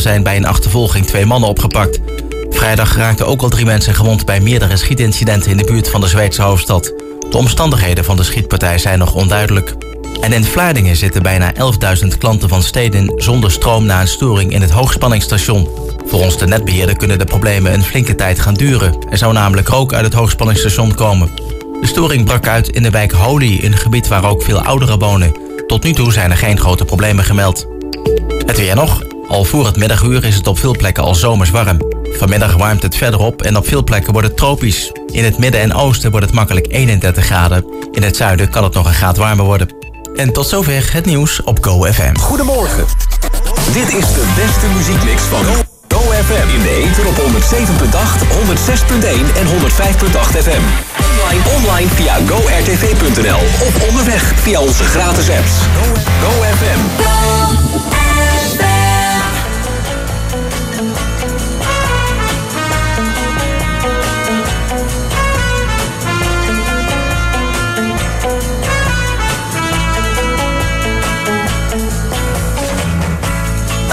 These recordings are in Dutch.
Zijn bij een achtervolging twee mannen opgepakt. Vrijdag raakten ook al drie mensen gewond bij meerdere schietincidenten in de buurt van de Zweedse hoofdstad. De omstandigheden van de schietpartij zijn nog onduidelijk. En in Vlaardingen zitten bijna 11.000 klanten van steden zonder stroom na een storing in het hoogspanningsstation. Volgens de netbeheerder kunnen de problemen een flinke tijd gaan duren. Er zou namelijk rook uit het hoogspanningsstation komen. De storing brak uit in de wijk Holy, een gebied waar ook veel ouderen wonen. Tot nu toe zijn er geen grote problemen gemeld. Het weer nog. Al voor het middaguur is het op veel plekken al zomers warm. Vanmiddag warmt het verder op en op veel plekken wordt het tropisch. In het midden en oosten wordt het makkelijk 31 graden. In het zuiden kan het nog een graad warmer worden. En tot zover het nieuws op GoFM. Goedemorgen. Dit is de beste muziekmix van GoFM. In de ether op 107.8, 106.1 en 105.8 FM. Online, online via gortv.nl of onderweg via onze gratis apps. GoFM.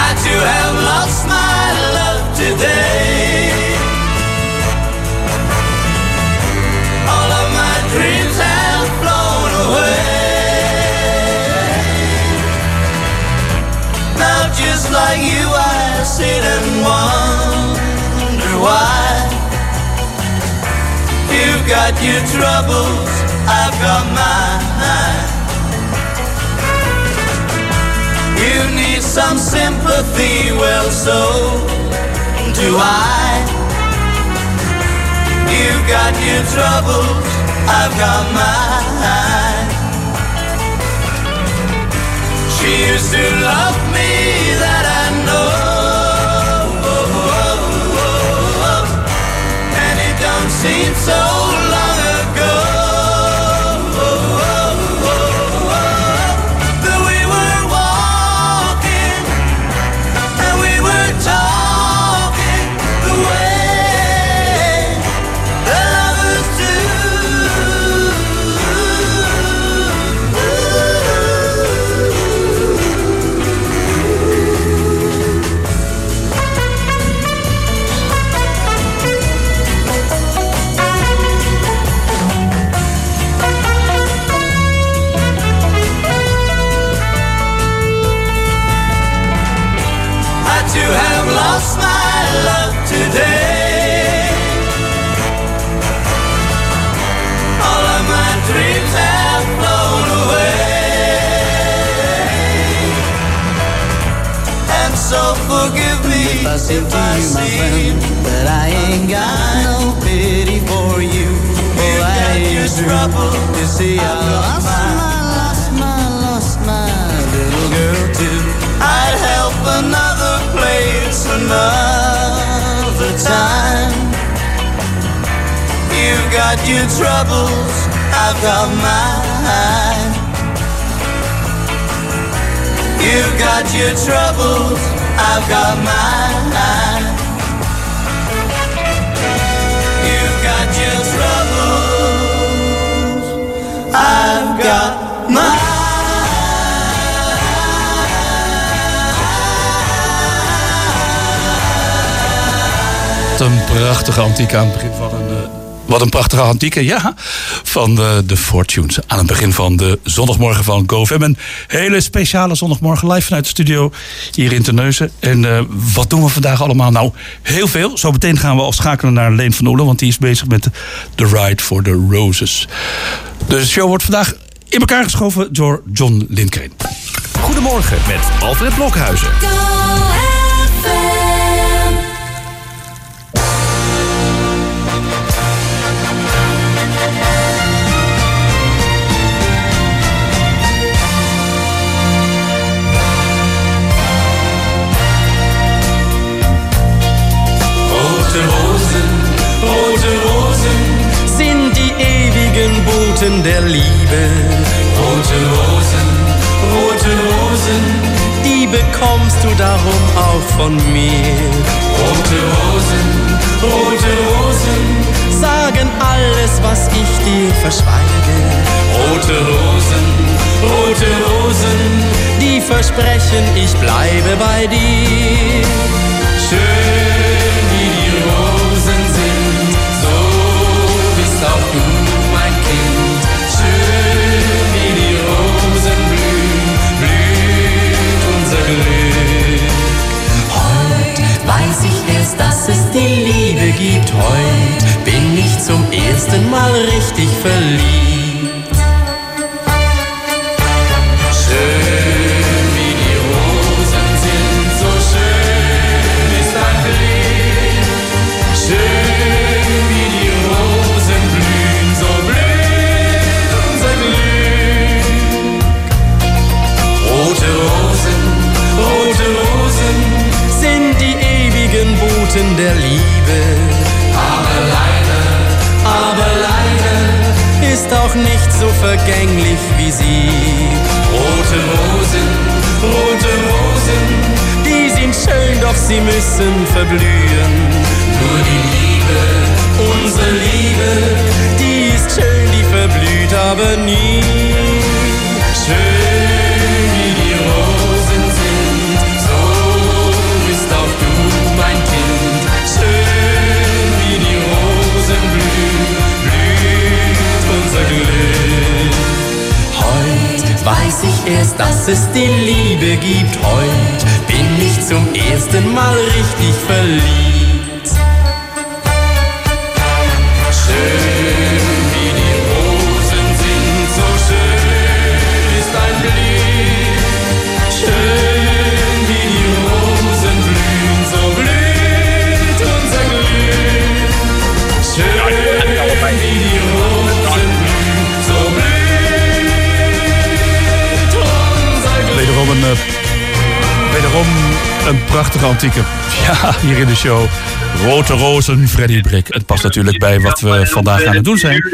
I too have lost my love today. All of my dreams have flown away. Now just like you, I sit and wonder why. You've got your troubles, I've got mine. Some sympathy, well, so do I. You've got your troubles, I've got mine. She used to love me, that I know. And it don't seem so seem to you, my friend, that I ain't got no pity for you. You've got your trouble, you see, I lost my, lost my, lost my little girl too. I'd help another place another time. You've got your troubles, I've got mine. You've got your troubles, I've got mine. You've got your troubles, I've got mine. Een prachtige antieke aan van een. Eh, wat een prachtige antieke, ja. Van de, de Fortunes. Aan het begin van de zondagmorgen van GoFM. Een hele speciale zondagmorgen live vanuit de studio hier in Terneuzen. En eh, wat doen we vandaag allemaal? Nou, heel veel. Zo meteen gaan we al schakelen naar Leen van Oelen. Want die is bezig met de Ride for the Roses. De show wordt vandaag in elkaar geschoven door John Lindgren. Goedemorgen met Alfred Blokhuizen. Rote Rosen, rote Rosen sind die ewigen Boten der Liebe. Rote Rosen, rote Rosen, die bekommst du darum auch von mir. Rote Rosen, rote Rosen, sagen alles, was ich dir verschweige. Rote Rosen, rote Rosen, die versprechen, ich bleibe bei dir. Weiß ich erst, dass es die Liebe gibt. Heut bin ich zum ersten Mal richtig verliebt. Der Liebe. Aber leider, aber leider ist auch nicht so vergänglich wie sie. Rote Rosen, rote Rosen, die sind schön, doch sie müssen verblühen. Es die Liebe gibt. Heut bin ich zum ersten Mal richtig verliebt. Een prachtige antieke. Ja, hier in de show. Rote Rozen, Freddy Brik. Het past natuurlijk bij wat we vandaag aan het doen zijn.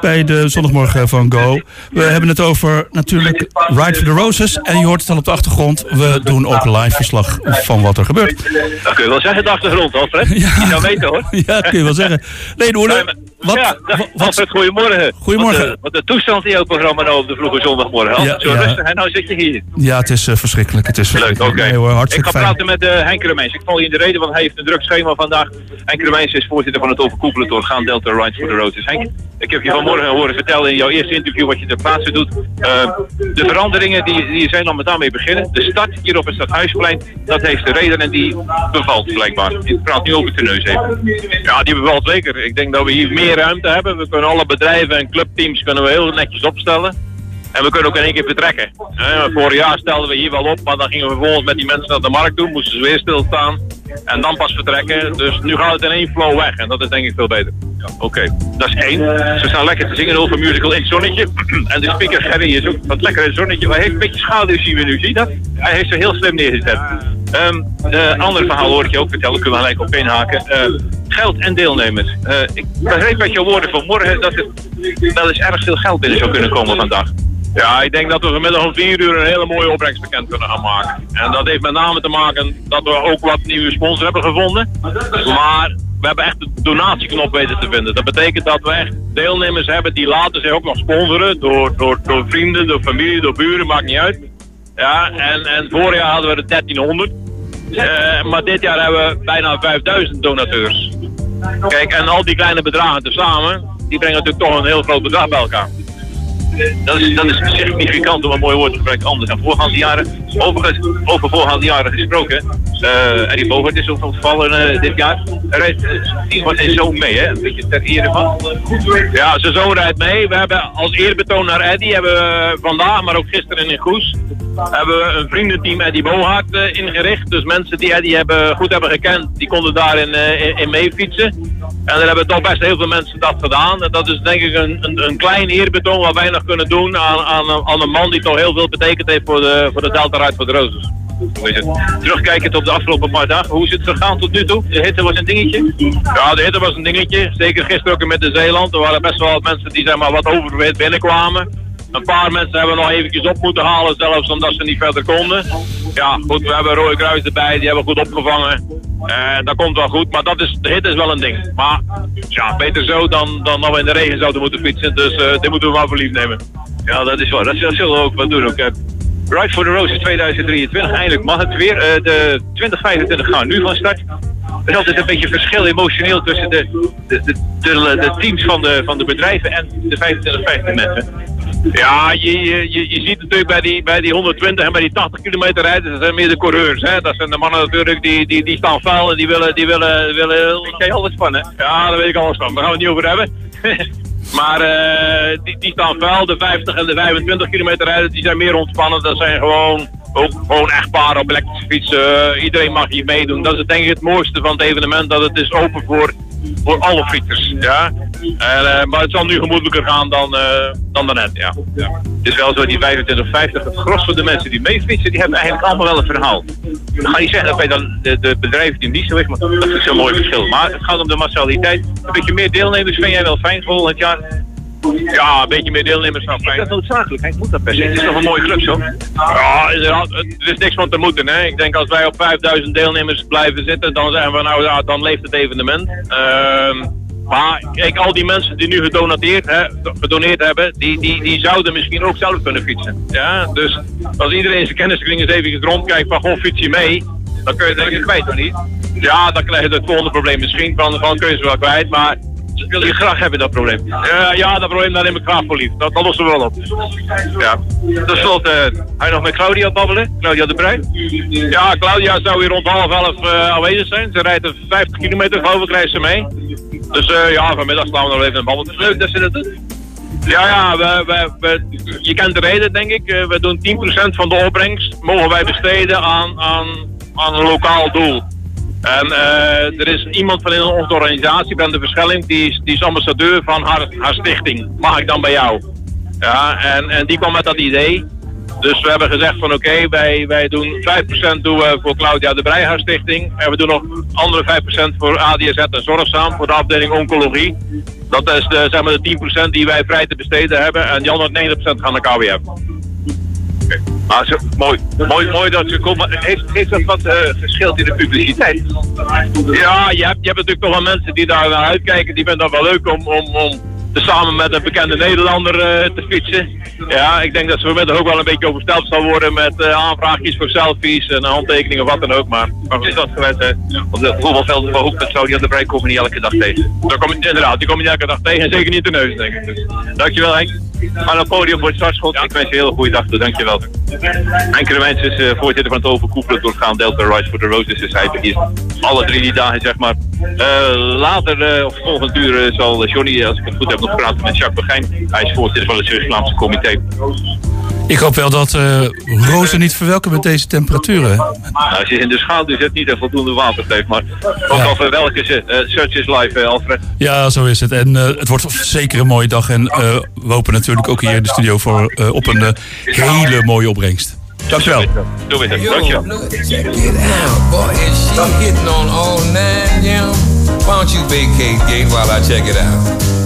Bij de zondagmorgen van Go. We hebben het over natuurlijk Ride for the Roses. En je hoort het al op de achtergrond. We doen ook live verslag van wat er gebeurt. Dat kun je wel zeggen, de achtergrond, Alfred. Ja. Je zou weten, hoor. Ja, kun je wel zeggen. Nee, wat, dag, wat- Alfred, goedemorgen. Goedemorgen. Wat de, wat de toestand in jouw programma nou op de vroege zondagmorgen. Ja, zo ja. rustig, en nou zit je hier. Ja, het is eh, verschrikkelijk. Het is Leuk, oké. Nee, ik ga fijn. praten met eh Henk Remeens. Ik val je in de reden, want hij heeft een druk schema vandaag. Henk Remeens is voorzitter van het overkoepelend orgaan Delta Rides for the Roses. Henk, ik heb je vanmorgen horen vertellen in jouw eerste interview wat je ter plaatse doet. Eh, de veranderingen die, die zijn al met daarmee beginnen. De stad hier op het Stadhuisplein, dat heeft de reden en die bevalt blijkbaar. Ik praat nu over Teneus even. Ja, die bevalt zeker. Ik denk dat we hier meer ruimte hebben. We kunnen alle bedrijven en clubteams kunnen we heel netjes opstellen. En we kunnen ook in één keer vertrekken. Eh, vorig jaar stelden we hier wel op, maar dan gingen we vervolgens met die mensen naar de markt toe, moesten ze weer stilstaan. En dan pas vertrekken. Dus nu gaat het in één flow weg. En dat is denk ik veel beter. Ja, Oké, dat is één. Ze staan lekker te zingen over musical in het zonnetje. en de speaker Gerry is ook wat lekker in het zonnetje. Maar hij heeft een beetje schaduw zien we nu, zie je dat? Hij heeft ze heel slim neergezet. Eh, ander verhaal hoor ik je ook vertellen, kunnen we gelijk op inhaken. Eh, geld en deelnemers. Eh, ik begreep uit jouw woorden van morgen dat er wel eens erg veel geld binnen zou kunnen komen vandaag. Ja, ik denk dat we vanmiddag om vier uur een hele mooie opbrengst bekend kunnen gaan maken. En dat heeft met name te maken dat we ook wat nieuwe sponsors hebben gevonden. Maar we hebben echt de donatieknop weten te vinden. Dat betekent dat we echt deelnemers hebben die later zich ook nog sponsoren. Door, door, door vrienden, door familie, door buren, maakt niet uit. Ja, en, en vorig jaar hadden we er 1300. Eh, maar dit jaar hebben we bijna 5000 donateurs. Kijk, en al die kleine bedragen tezamen, die brengen natuurlijk toch een heel groot bedrag bij elkaar. Dat is, dat is significant om een mooi woord te gebruiken anders dan voorgaande jaren. Overigens, over voorgaande jaren gesproken. eh Eddie Bogert is ook ontvallen eh, dit jaar. Er rijdt uh, wat zijn zoon mee, hè? Een beetje ter ere van. Ja, zijn zoon rijdt mee. We hebben als eerbetoon naar Eddie hebben we vandaag, maar ook gisteren in Goes, hebben we een vriendenteam Eddie Bohart eh, ingericht. Dus mensen die Eddie hebben, goed hebben gekend, die konden daarin eh, in, mee fietsen. En er hebben toch best heel veel mensen dat gedaan. En dat is denk ik een, een, een klein eerbetoon wat wij kunnen doen aan, aan, aan een man die toch heel veel betekend heeft voor de, voor de Delta Ride voor de Roses. terugkijkend op de afgelopen paar dagen. Hoe is het gegaan tot nu toe? De hitte was een dingetje? Ja, de hitte was een dingetje. Zeker gisteren ook met de Zeeland. Er waren best wel wat mensen die zeg maar, wat oververhit binnenkwamen. Een paar mensen hebben nog eventjes op moeten halen, zelfs omdat ze niet verder konden. Ja, goed, we hebben Rode Kruis erbij, die hebben goed opgevangen. Uh, dat komt wel goed, maar dat is, de hit is wel een ding. Maar ja, beter zo dan, dan dat we in de regen zouden moeten fietsen. Dus uh, dit moeten we maar voor lief nemen. Ja, dat is wel. Dat, dat zullen we ook wel doen. Ook, uh, Ride for the Roses 2023, eindelijk mag het weer. de 2025 gaan nu van start. Er is altijd een beetje verschil emotioneel tussen de, de, de, teams van de, van de bedrijven en de 25, 50 mensen. Ja, je, je, je ziet natuurlijk bij die, bij die 120 en bij die 80 kilometer rijden, dat zijn meer de coureurs. Hè? Dat zijn de mannen natuurlijk die, die, die staan vuil en die willen, die willen, willen ik je alles van hè? Ja, daar weet ik alles van. Daar gaan we het niet over hebben. maar uh, die, die staan vuil, de 50 en de 25 kilometer rijden, die zijn meer ontspannen. Dat zijn gewoon ook gewoon echt paar op elektrische fietsen. Uh, iedereen mag hier meedoen. Dat is denk ik het mooiste van het evenement, dat het is open voor voor alle fietsers. Ja? Uh, maar het zal nu gemoedelijker gaan dan, uh, dan daarnet. Ja. Het is wel zo, die 25, 50, het gros van de mensen die meefietsen, die hebben eigenlijk allemaal wel een verhaal. Dan ga je zeggen dat bij dan de, de bedrijven die niet zo is, maar dat is een mooi verschil. Maar het gaat om de massaliteit. Een beetje meer deelnemers vind jij wel fijn volgend jaar. Ja, een beetje meer deelnemers zou fijn. Is dat noodzakelijk? Hij moet dat per se. Het is toch een mooie club zo? Ja, er is niks van te moeten. Hè. Ik denk als wij op 5000 deelnemers blijven zitten, dan zeggen we nou ja, dan leeft het evenement. Uh, maar kijk, al die mensen die nu gedoneerd, hè, gedoneerd hebben, die, die, die zouden misschien ook zelf kunnen fietsen. Ja? Dus als iedereen zijn kenniskring eens even rondkijkt van goh, fiets je mee, dan kun je het denk ik kwijt, of niet? Ja, dan krijg je het volgende probleem misschien van, van kun je ze wel kwijt, maar je graag hebben, dat probleem. Uh, ja, dat probleem daar neem ik graag voor lief. Dat, dat lossen we wel op. Ja. Ten slotte, ga je nog met Claudia babbelen? Claudia de Bruin? Ja, Claudia zou hier rond half elf uh, aanwezig zijn. Ze rijdt 50 kilometer, geloof ik, ze mee. Dus uh, ja, vanmiddag slaan we nog even een babbel. Leuk dat ze dat. Ja, ja, we, we, we, je kent de reden, denk ik. we doen 10% van de opbrengst mogen wij besteden aan, aan, aan een lokaal doel. En uh, er is iemand van in onze organisatie, Ben de Verschelling, die is, die is ambassadeur van haar, haar stichting. Mag ik dan bij jou? Ja, en, en die kwam met dat idee. Dus we hebben gezegd van oké, wij, wij doen 5% doen voor Claudia de Breij, haar stichting. En we doen nog andere 5% voor ADZ en Zorgzaam, voor de afdeling Oncologie. Dat is de, zeg maar de 10% die wij vrij te besteden hebben. En die andere 90% gaan naar KWF. Maar zo, mooi, mooi, mooi dat ze komen. Heeft, heeft dat wat uh, in de publiciteit? Ja, je hebt, je hebt natuurlijk toch wel mensen die daar naar uitkijken. Die vinden dat wel leuk om, om, om samen met een bekende Nederlander uh, te fietsen. Ja, ik denk dat ze vanmiddag ook wel een beetje oversteld zal worden met uh, aanvraagjes voor selfies en handtekeningen of wat dan ook. Maar, maar het is wat geweest, hè. Want de voetbalvelden van Hoek, dat zou die aan de brei komen niet elke dag tegen. Daar kom inderdaad, die kom je niet elke dag tegen en zeker niet de neus, denk ik. Dus, dankjewel Henk. Naar het podium voor het startschot. Ik wens je een hele goede dag toe, dankjewel. Henk Rwijns is uh, voorzitter van het overkoepelend orgaan Delta Rise for the Roses. Dus hij hier alle drie die dagen, zeg maar. Uh, later, uh, of volgend uur, zal Johnny, als ik het goed heb, nog praten met Jacques Begijn. Hij is voorzitter van het Surinaamse comité. Ik hoop wel dat uh, rozen niet verwelken met deze temperaturen. Nou, als je in de schaduw zit, niet en voldoende water geeft. Maar ook ja. al verwelken ze. Uh, Search is live, uh, Alfred. Ja, zo is het. En het wordt zeker een mooie dag. En we hopen natuurlijk ook hier in de studio voor, op een hele mooie opbrengst. Dankjewel. Doe het. Dankjewel. Check it out, boy. Is she hitting on all nine, yeah? Why don't you vacate gate while I check it out?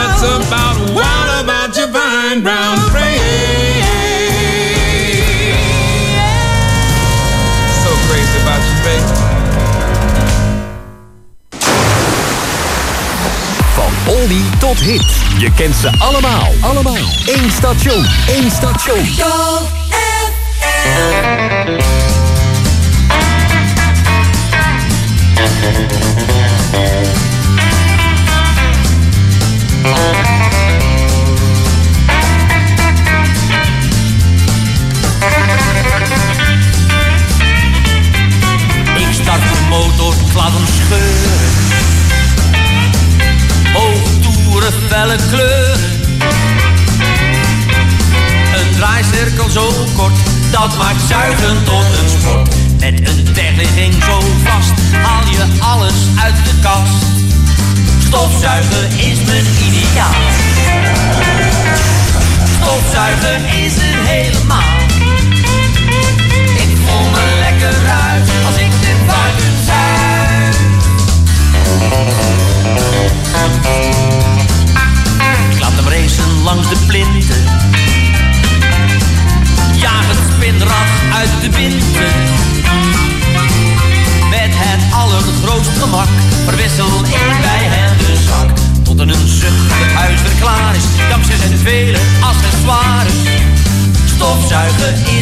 nuts about, nuts about. What about your fine brown frame? So crazy about you, baby. Van oldie tot hit. Je kent ze allemaal. Allemaal. Eén station. Één station. Ik start dat maakt zuigen tot langs de plinten. Jaag het spinrad uit de winter. Met het allergrootste gemak verwissel ik bij hen de zak. Tot een zucht het huis weer klaar is, dankzij zijn vele accessoires. Stofzuigen is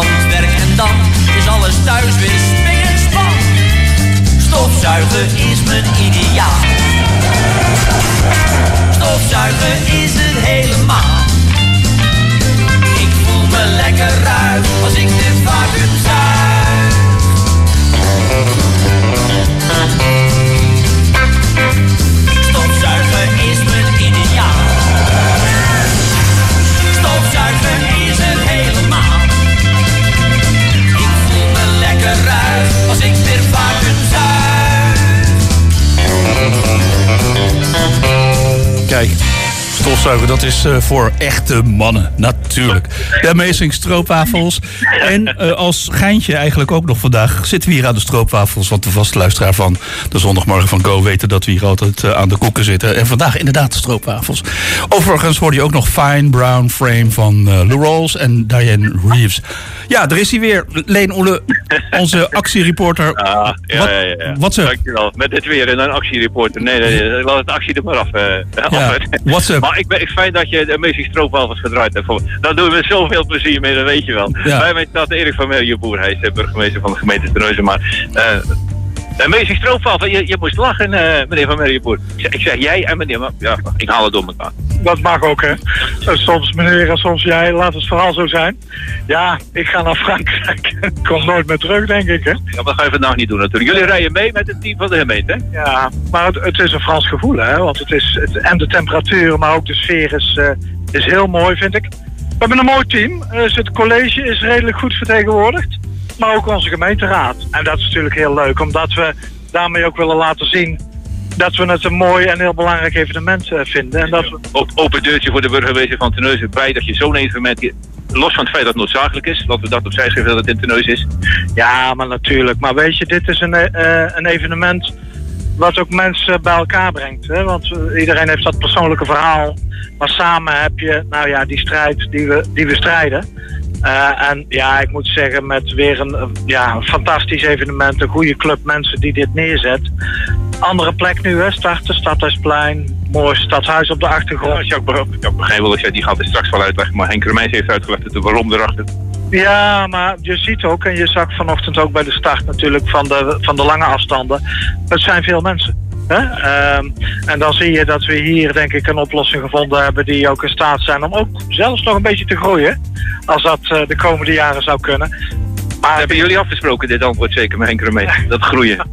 het werk en dan is alles thuis weer spik en span. Stofzuigen is mijn ideaal. Stofzuigen is het helemaal. Ik voel me lekker uit als ik dit vacuüm stofzuigen, dat is eh, voor echte mannen, natuurlijk. De Amazing Stroopwafels. En eh, als geintje eigenlijk ook nog vandaag zitten we hier aan de stroopwafels. Want de vaste luisteraar van de zondagmorgen van Go weten dat we hier altijd eh, aan de koeken zitten. En vandaag inderdaad stroopwafels. Overigens hoorde je ook nog Fine Brown Frame van eh Lou Rawls en Diane Reeves. Ja, er is hij weer. Leen Oele, onze actiereporter. Ah, ja, Wat- ja, ja, ja. up? Dankjewel. Met dit weer en een actiereporter. Nee, nee, nee, laat het actie er maar af. af. what's up? Maar ik fijn dat je de Amazing Stroopwafels gedraaid hebt. Daar doen we met zoveel plezier mee, dat weet je wel. Ja. Bij mij staat Erik van Merjeboer. Hij is de burgemeester van de gemeente Terneuzen. Maar de Amazing Stroopwafel, je, je moest lachen, eh, meneer van Merjeboer. Ik, zeg- ik zeg jij en meneer, maar ja, ik haal het door elkaar. Dat mag ook, hè. Soms meneer en soms jij, laat het vooral zo zijn. Ja, ik ga naar Frankrijk. Ik kom nooit meer terug, denk ik, hè. Ja, maar ga je vandaag niet doen natuurlijk. Jullie rijden mee met het team van de gemeente, hè? Ja, maar het, het is een Frans gevoel, hè. Want het is, het, en de temperatuur, maar ook de sfeer is, eh, is heel mooi, vind ik. We hebben een mooi team. Eh, dus het college is redelijk goed vertegenwoordigd. Maar ook onze gemeenteraad. En dat is natuurlijk heel leuk, omdat we daarmee ook willen laten zien... dat we het een mooi en heel belangrijk evenement eh, vinden. En dat we Op, open deurtje voor de burgemeester van Terneuzen. Blij dat je zo'n evenement, los van het feit dat het noodzakelijk is, laten we dat opzij schrijven dat het in Terneuzen is. Ja, maar natuurlijk. Maar weet je, dit is een, eh, een evenement wat ook mensen bij elkaar brengt. Hè? Want eh, iedereen heeft dat persoonlijke verhaal. Maar samen heb je, nou ja, die strijd die we, die we strijden. Eh, en ja, ik moet zeggen, met weer een, eh, ja, een fantastisch evenement, een goede club mensen die dit neerzet. Andere plek nu, hè, starten, Stadhuisplein, mooi stadhuis op de achtergrond. Ja, Jacques, Ber- Jacques Begijnwel, jij die gaat er straks wel uitleggen, maar Henk Remeijs heeft uitgelegd de waarom erachter. Ja, maar je ziet ook, en je zag vanochtend ook bij de start natuurlijk van de, van de lange afstanden, het zijn veel mensen. Hè? Ehm, en dan zie je dat we hier denk ik een oplossing gevonden hebben die ook in staat zijn om ook zelfs nog een beetje te groeien. Als dat eh, de komende jaren zou kunnen. Maar Hebben jullie afgesproken dit antwoord zeker met Henk Remeijs? Dat groeien.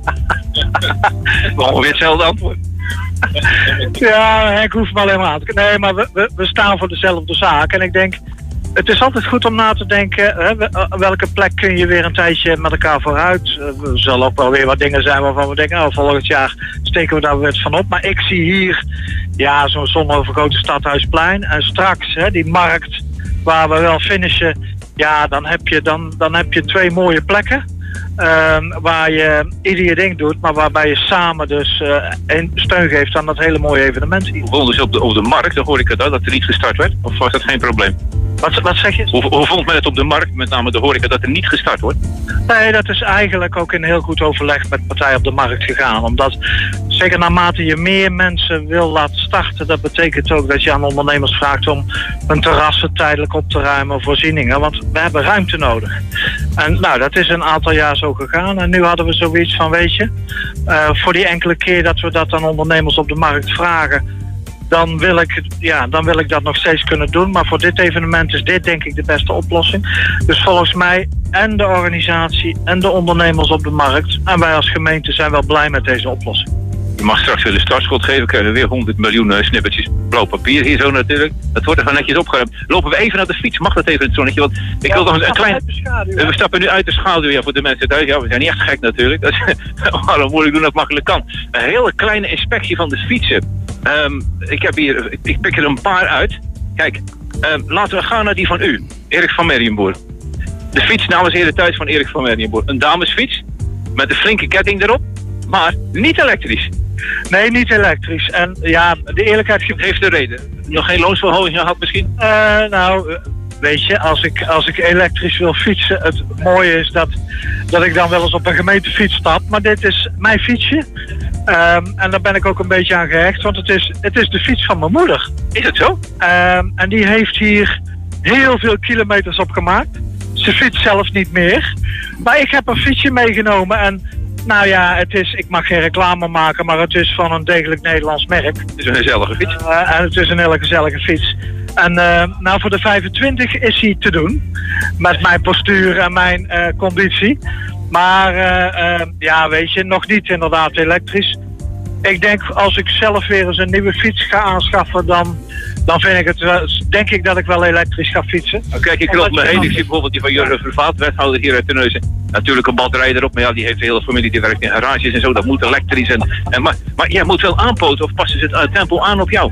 Ongeveer hetzelfde antwoord. Ja, Henk hoeft me alleen maar aan te Nee, maar we, we, we staan voor dezelfde zaak. En ik denk, het is altijd goed om na te denken... Hè, eh, welke plek kun je weer een tijdje met elkaar vooruit. Eh, Er zullen ook wel weer wat dingen zijn waarvan we denken... nou, volgend jaar steken we daar weer van op. Maar ik zie hier ja, zo'n zonovergoten stadhuisplein. En straks, hè, die markt waar we wel finishen... ja, dan heb je, dan, dan heb je twee mooie plekken... Ehm, waar je ieder je ding doet, maar waarbij je samen dus een steun geeft aan dat hele mooie evenement hier. Ze op de, op de markt, dan hoorde ik het al, dat er niet gestart werd? Of was dat geen probleem? Wat, wat zeg je? Hoe, hoe vond men het op de markt, met name de horeca, dat er niet gestart wordt? Nee, dat is eigenlijk ook in heel goed overleg met partijen op de markt gegaan. Omdat zeker naarmate je meer mensen wil laten starten, dat betekent ook dat je aan ondernemers vraagt om hun terrassen tijdelijk op te ruimen, voorzieningen. Want we hebben ruimte nodig. En nou, dat is een aantal jaar zo gegaan. En nu hadden we zoiets van, weet je, eh, voor die enkele keer dat we dat aan ondernemers op de markt vragen, dan wil, ik, ja, dan wil ik dat nog steeds kunnen doen. Maar voor dit evenement is dit denk ik de beste oplossing. Dus volgens mij en de organisatie en de ondernemers op de markt... en wij als gemeente zijn wel blij met deze oplossing. Je mag straks weer de startschot geven, krijgen we weer 100 miljoen eh, snippertjes blauw papier hier zo natuurlijk. Dat wordt er gewoon netjes opgeruimd. Lopen we even naar de fiets, mag dat even in het zonnetje? Want ik wil nog een, een klein... Eh, We stappen nu uit de schaduw ja, voor de mensen thuis. Ja, we zijn niet echt gek natuurlijk. Dat is waarom moeilijk doen dat makkelijk kan. Een hele kleine inspectie van de fietsen. Ehm, ik, heb hier, ik, ik pik er een paar uit. Kijk, ehm, laten we gaan naar die van u, Erik van Merrienboer. De fiets namens heren thuis van Erik van Merrienboer. Een damesfiets met een flinke ketting erop, maar niet elektrisch. Nee, niet elektrisch. En ja, de eerlijkheid... Heeft de reden. Nog geen loonsverhoging gehad misschien? Eh, nou, eh, weet je, als ik, als ik elektrisch wil fietsen... het mooie is dat, dat ik dan wel eens op een gemeentefiets stap. Maar dit is mijn fietsje. Ehm, en daar ben ik ook een beetje aan gehecht. Want het is, het is de fiets van mijn moeder. Is het zo? Ehm, en die heeft hier heel veel kilometers op gemaakt. Ze fietst zelf niet meer. Maar ik heb een fietsje meegenomen en nou ja, het is, ik mag geen reclame maken, maar het is van een degelijk Nederlands merk. Het is een gezellige fiets. Eh, en het is een hele gezellige fiets. En eh, nou, voor de 25 is hij te doen. Met mijn postuur en mijn eh, conditie. Maar eh, eh, ja, weet je, nog niet inderdaad elektrisch. Ik denk als ik zelf weer eens een nieuwe fiets ga aanschaffen, dan, dan vind ik het wel, denk ik dat ik wel elektrisch ga fietsen. Nou, kijk, ik loop me heen. Ik zie bijvoorbeeld die van Jurgen Vervaat, wethouder hier uit de Neuzen. Natuurlijk een batterij erop, maar ja, die heeft de hele familie die werkt in garages en zo. Dat moet elektrisch. En, en, maar, maar jij moet wel aanpoten of passen ze het tempo aan op jou?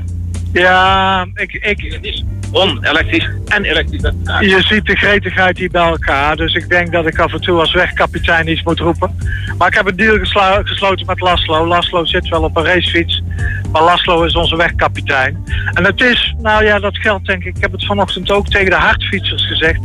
Ja, ik, ik, Het is on-elektrisch en elektrisch. Je ziet de gretigheid hier bij elkaar. Dus ik denk dat ik af en toe als wegkapitein iets moet roepen. Maar ik heb een deal geslo- gesloten met Laslo. Laslo zit wel op een racefiets. Maar Laslo is onze wegkapitein. En het is, nou ja, dat geldt denk ik. Ik heb het vanochtend ook tegen de hardfietsers gezegd.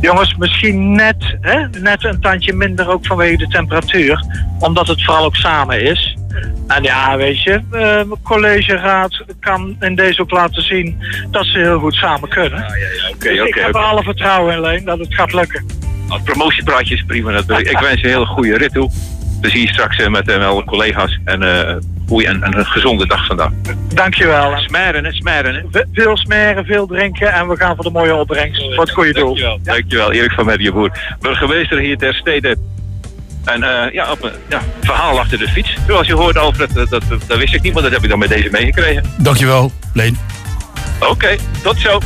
Jongens, misschien net, hè, net een tandje minder ook vanwege de temperatuur. Omdat het vooral ook samen is. En ja, weet je, eh, mijn collegeraad kan in deze ook laten zien dat ze heel goed samen kunnen. Oké, Dus ik heb er alle vertrouwen in, Leen, dat het gaat lukken. Nou, Het promotiepraatje is prima natuurlijk. Ik wens je een hele goede rit toe. We zien je straks eh, met eh, alle collega's. En eh goeie en, en een gezonde dag vandaag. Dankjewel. En Smeren, hè, smeren. Hè. Veel smeren, veel drinken en we gaan voor de mooie opbrengst. Voor het goede doel. Dankjewel. Dankjewel, Erik van Merrienboer. Burgemeester hier ter stede. En eh, ja, op een ja, verhaal achter de fiets. Zoals je hoort, Alfred, dat, dat, dat wist ik niet, maar dat heb ik dan met deze meegekregen. Dankjewel, Leen. Oké, tot zo.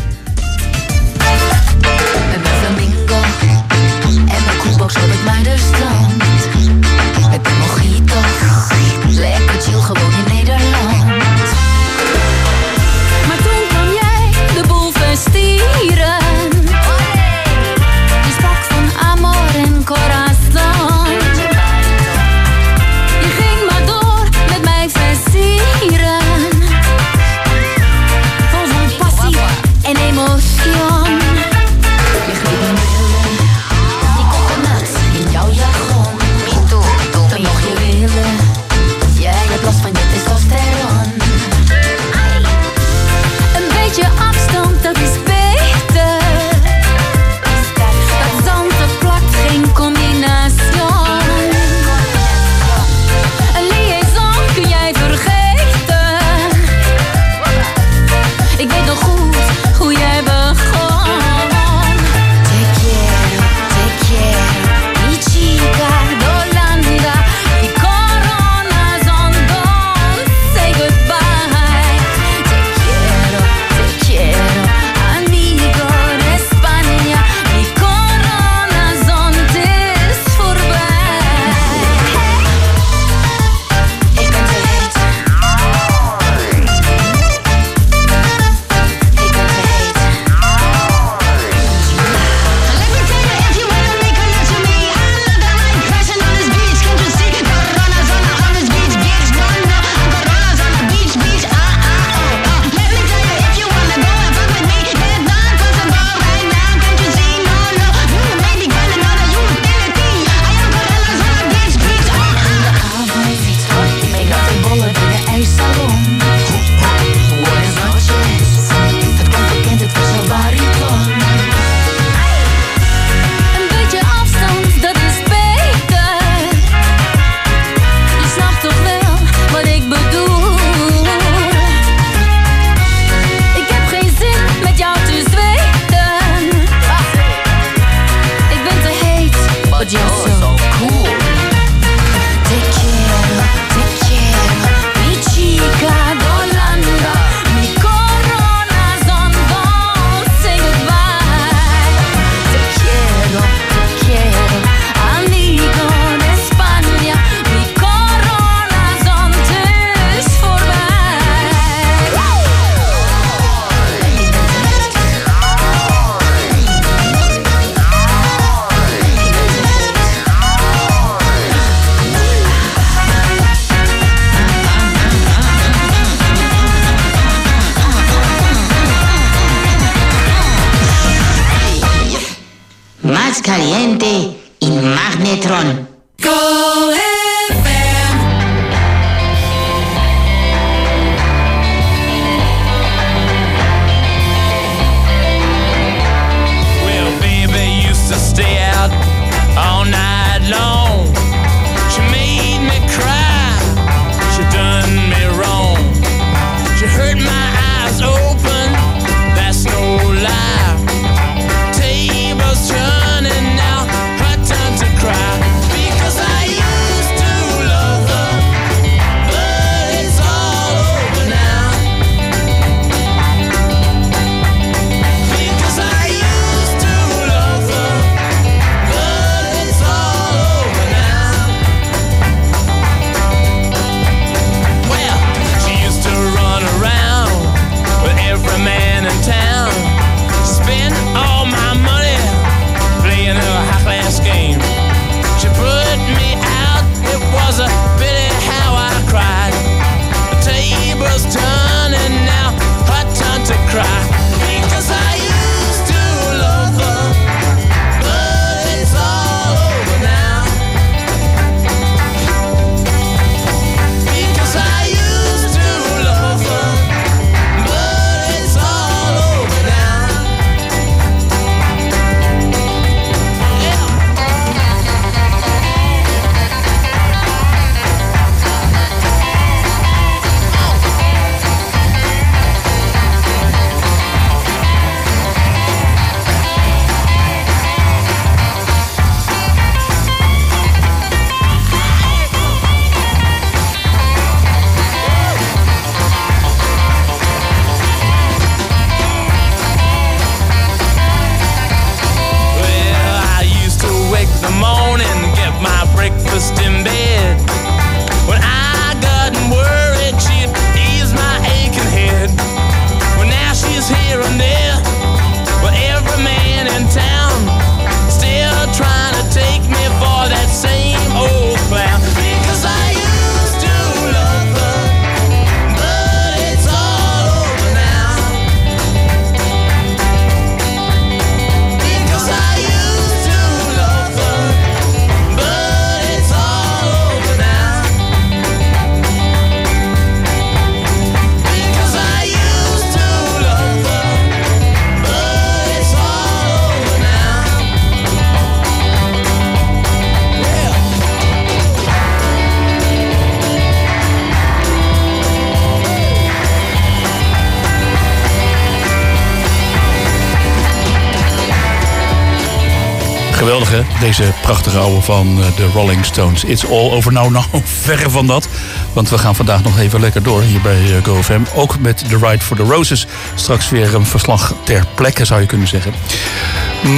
Prachtige oude van eh, de Rolling Stones. It's all over now, nou verre van dat. Want we gaan vandaag nog even lekker door hier bij eh, GoFM. Ook met The Ride for the Roses. Straks weer een verslag ter plekke zou je kunnen zeggen.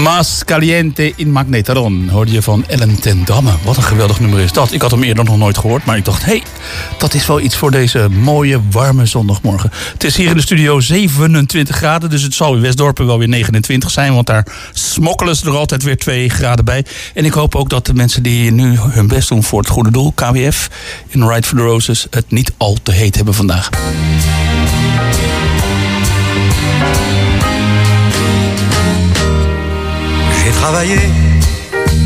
Mas Caliente in Magnetaron hoorde je van Ellen ten Damme. Wat een geweldig nummer is dat. Ik had hem eerder nog nooit gehoord, maar ik dacht... hey, dat is wel iets voor deze mooie, warme zondagmorgen. Het is hier in de studio 27 graden, dus het zal in Westdorpen wel weer 29 zijn... want daar smokkelen ze er altijd weer 2 graden bij. En ik hoop ook dat de mensen die nu hun best doen voor het goede doel... KWF in Ride for the Roses het niet al te heet hebben vandaag. J'ai travaillé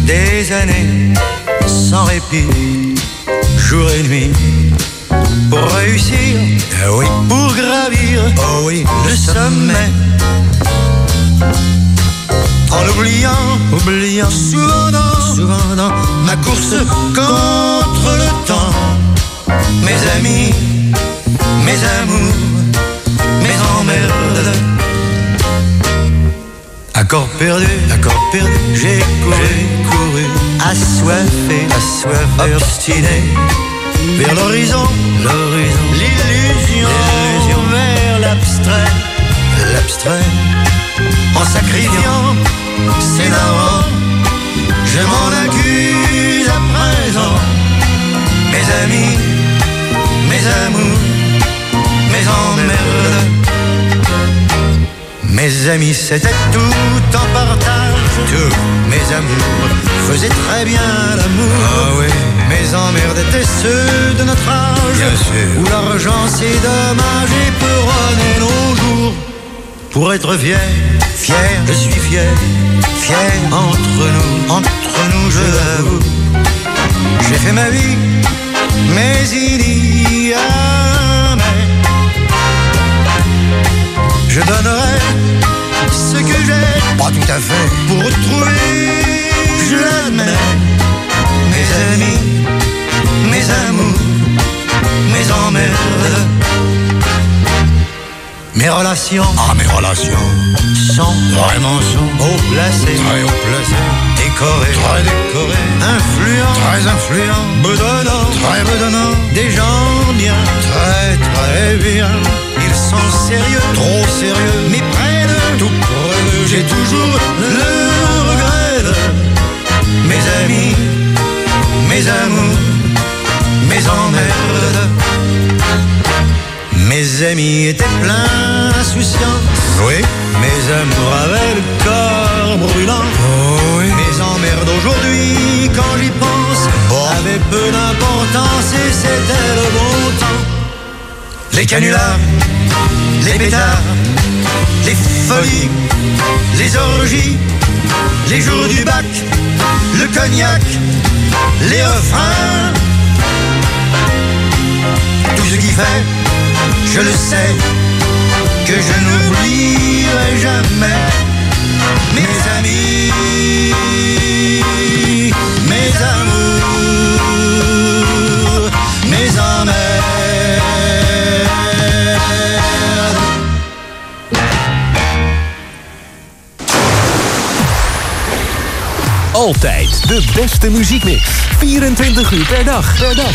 des années sans répit, jour et nuit, pour réussir, ah oui, pour gravir, oh oui, le sommet. En oubliant, oubliant. Souvent dans, souvent dans ma course contre le temps, mes amis, mes amours, mes emmerdes. Accord perdu, accord perdu, j'ai couru, couru, assoiffé, assoiffé, obstiné, vers l'horizon, l'horizon, l'illusion, l'illusion, vers l'abstrait, l'abstrait, en sacrifiant ses narrants, je m'en accuse à présent, mes amis, mes amours, mes emmerdes. Mes amis, c'était tout en partage. Tous mes amours faisaient très bien l'amour. Ah oui. Mes emmerdes étaient ceux de notre âge. Où l'argent c'est dommage et peut runner nos jours. pour être fier, fier, je suis fier, fier entre nous, entre nous, je l'avoue. J'ai fait ma vie, mais il y a Je donnerai ce que j'ai, pas tout à fait, pour retrouver, je l'admets, mes amis, mes amours, mes emmerdes. Mes relations, ah mes relations, sont vraiment sont haut placées, très haut placées, décorées, très décorées, influents, très influents, bedonnants, très bedonnants, des gens bien, très très bien. Ils sont sérieux, trop sérieux, mais près de tout. Près d'eux, j'ai toujours le regret de mes amis, mes amours, mes emmerdes. Mes amis étaient pleins d'insouciance. Oui. Mes amours avaient le corps brûlant. oui. Mes emmerdes aujourd'hui, quand j'y pense, avaient peu d'importance et c'était le bon temps. Les canulars, les pétards, les folies, les orgies, les jours du bac, le cognac, les refrains. Tout ce qui fait je le sais, que je n'oublierai jamais mes amis, mes amours, mes emmerdes. Altijd de beste muziekmix. 24 uur per dag. Per dag.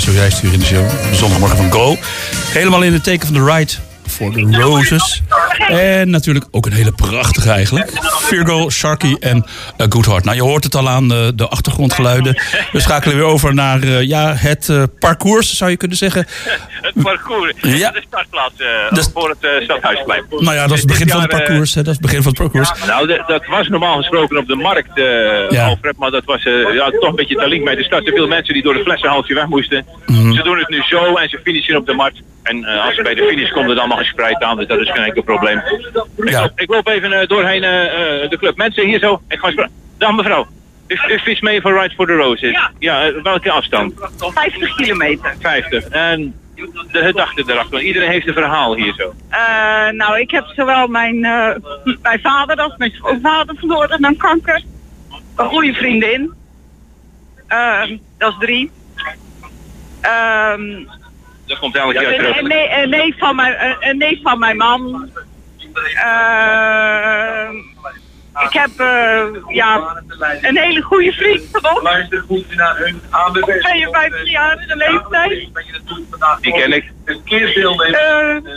zojuist hier in de show. Zondagmorgen van Go. Helemaal in het teken van de ride voor de Roses. En natuurlijk ook een hele prachtige eigenlijk. Virgo, Sharky en uh, Good Heart. Nou, je hoort het al aan de, de achtergrondgeluiden. We schakelen weer over naar eh, ja, het eh, parcours, zou je kunnen zeggen. Het parcours. Ja. De eh, voor het eh, Stadhuisplein. Nou ja, dat is het begin van het parcours. hè, Dat is het begin van het parcours. Nou, de- dat was normaal gesproken op de markt, eh Ja. Alfred, maar dat was eh, ja, toch een beetje te link bij de stad. Te veel mensen die door het flessenhalsje weg moesten. Mhm. Ze doen het nu zo en ze finishen op de markt. En eh, als ze bij de finish komen, dan allemaal gespreid aan, dus dat is geen enkel probleem. Ik, loop, ik loop even eh, doorheen eh, eh, de club. Mensen hier zo, ik ga Dag mevrouw, u, u fietst mee voor Rides for the Roses? Ja. eh, welke afstand? 50 kilometer. 50. En de gedachte erachter, iedereen heeft een verhaal hier zo. Eh, nou, ik heb zowel mijn, eh, mijn vader als mijn schoonvader verloren aan kanker. Een goede vriendin. Ehm, dat is drie. Ehm, Dat komt elk jaar een, terug. een, nee- een neef van mijn, een, een neef van mijn man. Ik heb eh, ja, een hele goede vriend gewonnen. Luister goed naar hun ABB. 52 jaar in de leeftijd. Die ken ik. Een keer deelnemen. Eh,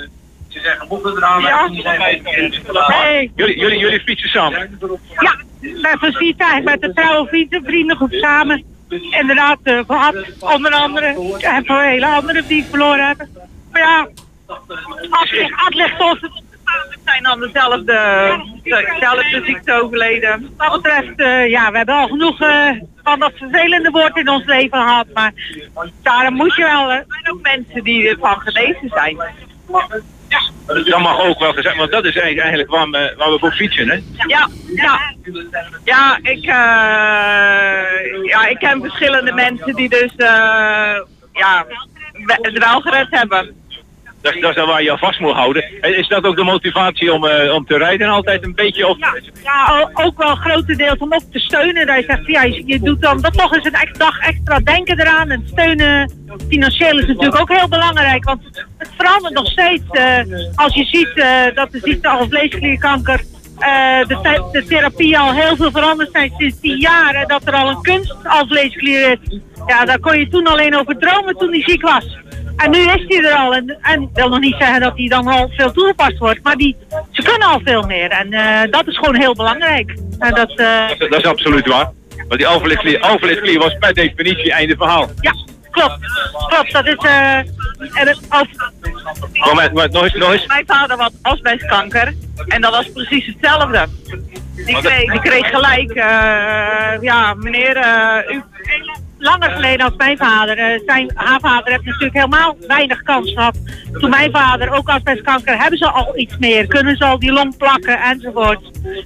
Ze zeggen, mochten er aan Ja. Nee. Jullie, jullie, jullie fietsen samen? Ja, met precies eigenlijk met de trouwe vrienden, vriendengroep samen. Inderdaad, eh, gehad, onder andere. En voor hele andere die verloren hebben. Maar ja, als ligt ons het we zijn aan dezelfde, dezelfde ziekte overleden. Wat dat betreft, eh, ja, we hebben al genoeg eh, van dat vervelende woord in ons leven gehad. Maar daarom moet je wel, eh, er zijn ook mensen die ervan genezen zijn. Dat mag ook wel gezegd, want dat is eigenlijk waar we, waar we voor fietsen, hè? Ja, ja. Ja, ik, eh, ja, ik ken verschillende mensen die dus eh, ja, het wel gered hebben. Dat, dat is waar je aan vast moet houden. En Is dat ook de motivatie om, eh, om te rijden altijd een beetje? Of... Ja, o- ook wel grotendeels om op te steunen. Dat je zegt, ja, je, doet dan dat toch eens een ex- dag extra denken eraan. En steunen financieel is natuurlijk ook heel belangrijk. Want het verandert nog steeds. eh, als je ziet eh, dat de ziekte als vleesklierkanker... de, de therapie al heel veel veranderd zijn sinds tien jaar. En dat er al een kunst als vleesklier is. Ja, daar kon je toen alleen over dromen toen hij ziek was. En nu is hij er al. En, en wil nog niet zeggen dat hij dan al veel toegepast wordt. Maar die, ze kunnen al veel meer. En eh, dat is gewoon heel belangrijk. En dat, eh, Dat, dat is absoluut waar. Want die alvleesklier was per definitie einde verhaal. ja, klopt. Klopt, dat is... eh, en als, Moment, moment, nog eens, nog eens. Mijn vader had asbestkanker. En dat was precies hetzelfde. Die kreeg, die kreeg gelijk... ja, meneer... u, langer geleden als mijn vader. eh, zijn, haar vader heeft natuurlijk helemaal weinig kans gehad. Toen mijn vader ook asbestkanker, hebben ze al iets meer. Kunnen ze al die long plakken enzovoort.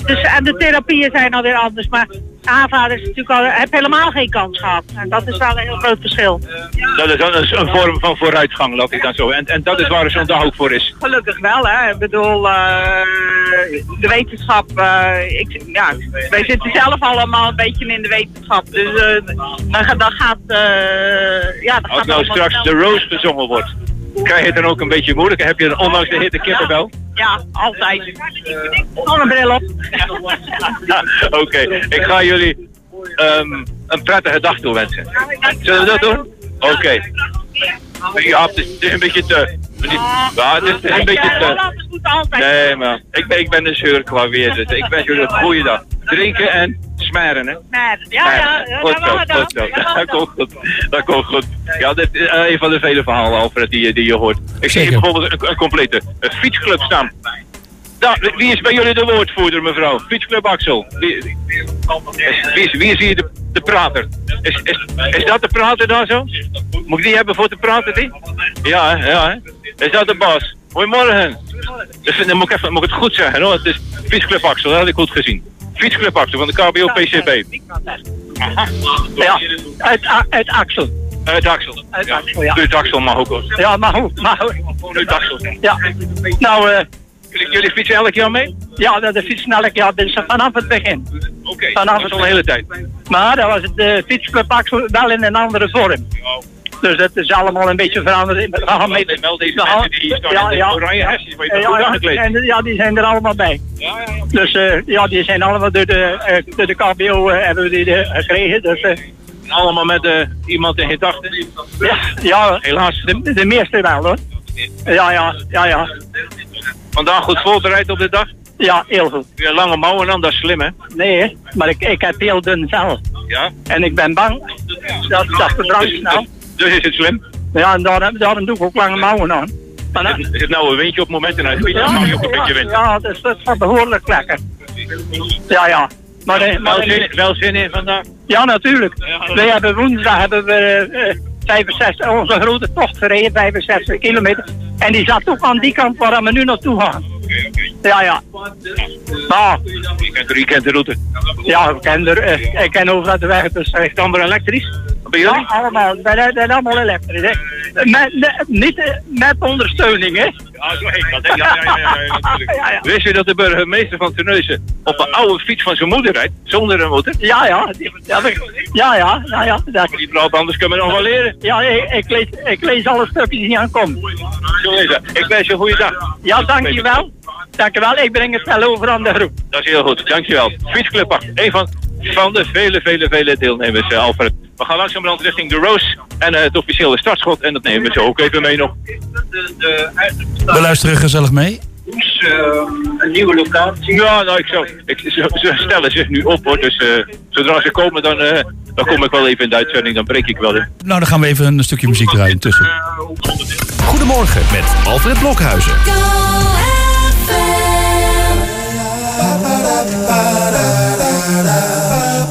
Dus, en de therapieën zijn alweer anders. Maar haar vader is natuurlijk al, heeft helemaal geen kans gehad. En dat is wel een heel groot verschil. Dat is een, een vorm van vooruitgang, laat ik dan zo. En, en dat is waar zo'n dag ook voor is. Gelukkig wel, hè. Ik bedoel, eh, de wetenschap, eh, ik, ja, wij zitten zelf allemaal een beetje in de wetenschap. Dus eh, dan, dan gaat, ja, dan Als gaat nou straks de roos gezongen wordt, krijg je het dan ook een beetje moeilijk? Heb je ondanks de hitte kippenbel? Ja, altijd. Zonnebril op. Oké, ik ga jullie ehm, een prettige dag toewensen. Zullen we dat doen? Oké. Ja, het is, een beetje te... Ja, het is, een beetje te... Nee, maar ik ben, ik ben een zeurklavier, dus ik wens jullie een goede dag. Drinken en smeren, hè? Maar, ja, ja, Goed zo, goed zo. Dat komt goed. Dat komt goed. Ja, dit is eh, een van de vele verhalen, Alfred, die, je- die je hoort. Ik zie hier bijvoorbeeld een, een complete een fietsclub staan. Da, wie is bij jullie de woordvoerder, mevrouw? Fietsclub Axel. Wie, wie, is, wie is hier de, de prater? Is, is, is dat de prater daar zo? Moet ik die hebben voor te praten, die? Ja, hè, ja. Hè? Is dat de baas? Goedemorgen. Dus, dan moet ik, even, moet ik het goed zeggen, hoor. Het is Fietsclub Axel, dat had ik goed gezien. Fietsclub Axel van de KBO PCB. Ja, uit, uit Axel. Uit Axel. Uit Axel, ja. Uit Axel mag ook. Ja, maar goed. Maar goed. Uit Axel. Ja. Nou, eh jullie fietsen elk jaar mee? Ja, dat de fietsen elk jaar dus vanaf het begin. Oké, vanaf dat is al de hele tijd. Maar dat was het uh, fietsclub wel in een andere vorm. Dus dat is allemaal een beetje veranderd. We gaan mee. Wel deze mensen die hier staan in de oranje hesjes, je ja, ja, en, ja, die zijn er allemaal bij. Dus eh, ja, die zijn allemaal door de, eh, door de KBO eh, hebben we die gekregen. Dus Allemaal met iemand in gedachten. Ja, ja Helaas. de, de meeste wel hoor. Ja, ja, ja, ja. Vandaag goed voorbereid op de dag. Ja, heel goed. Lange mouwen aan, dat is slim hè? Nee, maar ik, ik heb heel dun vel. Ja. En ik ben bang dat dat verdrankt snel. Dus is het slim. Ja, en daarom, daarom doe ik ook lange mouwen aan. Maar dan- Er zit nou een windje op momenten uit. Dan mag je ook een beetje wind. Ja, dat is, dat is behoorlijk lekker. Ja, ja. Maar, eh, maar, Wel zin, wel zin in vandaag? Ja, natuurlijk. Wij hebben woensdag hebben we eh, 65, onze grote tocht gereden, 65 kilometer. En die zat ook aan die kant waar we nu naartoe gaan. Ja, ja. Je kent, de- je kent de route. ja, ik ken, er, eh, ik ken overal de weg. Dus, Is het allemaal elektrisch? Bij ja, jullie? allemaal. Dat dat is allemaal elektrisch. Hè. Met, met- niet eh, met ondersteuning, hè? Ja, zo heet dat. hè? Ja, ja, ja, ja, ja, natuurlijk. Wist je dat de burgemeester van Terneuzen op een oude fiets van zijn moeder rijdt? Zonder een motor? Ja, ja. die- Ja, ja, ja. ja, ja dat, Die praat anders kunnen we nog wel leren. ja ik, ik, lees, ik lees alle stukjes die aankomen. Zo is. Ik wens je een goede dag. Ja, dankjewel. Dankjewel. Ik breng het wel over aan de groep. Dat is heel goed, dankjewel. Fietsclub 8, een van, van de vele, vele, vele deelnemers, eh, Alfred. We gaan langzamerhand richting de Roos en eh, het officiële startschot. En dat nemen we zo ook even mee nog. We luisteren gezellig mee. een nieuwe locatie? Ja, nou, ik zou, ik, ze, ze stellen zich nu op hoor. Dus eh, zodra ze komen, dan, eh, dan kom ik wel even in de uitzending. Dan breek ik wel in. Nou, dan gaan we even een stukje muziek draaien tussen. Goedemorgen met Alfred Blokhuizen.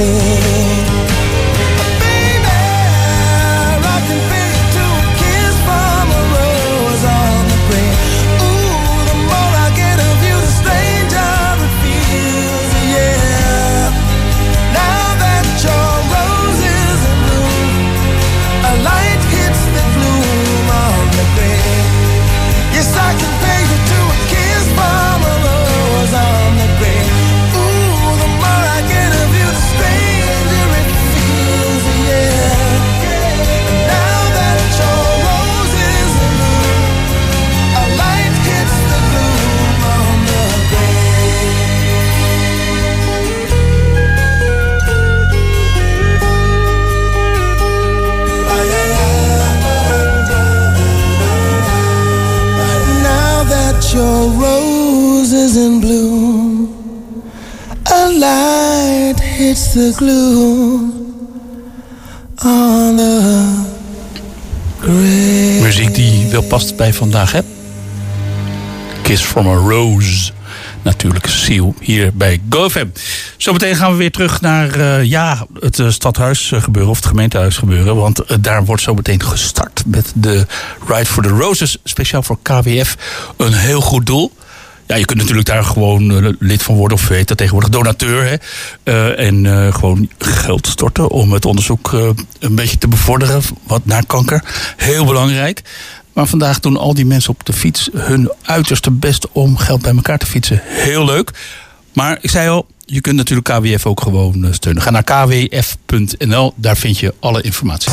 say Muziek die wel past bij vandaag, hè? Kiss from a Rose. Natuurlijk Seal hier bij GoFam. Zometeen gaan we weer terug naar eh, ja, het eh, stadhuis eh, gebeuren of het gemeentehuis gebeuren. Want daar wordt zometeen gestart met de Ride for the Roses. Speciaal voor KWF. Een heel goed doel. Ja, je kunt natuurlijk daar gewoon eh, lid van worden of weet dat tegenwoordig donateur. Hè? Eh, en eh, gewoon geld storten om het onderzoek een beetje te bevorderen wat naar kanker. Heel belangrijk. Maar vandaag doen al die mensen op de fiets hun uiterste best om geld bij elkaar te fietsen. Heel leuk. Maar ik zei al, je kunt natuurlijk KWF ook gewoon steunen. Ga naar kwf.nl, daar vind je alle informatie.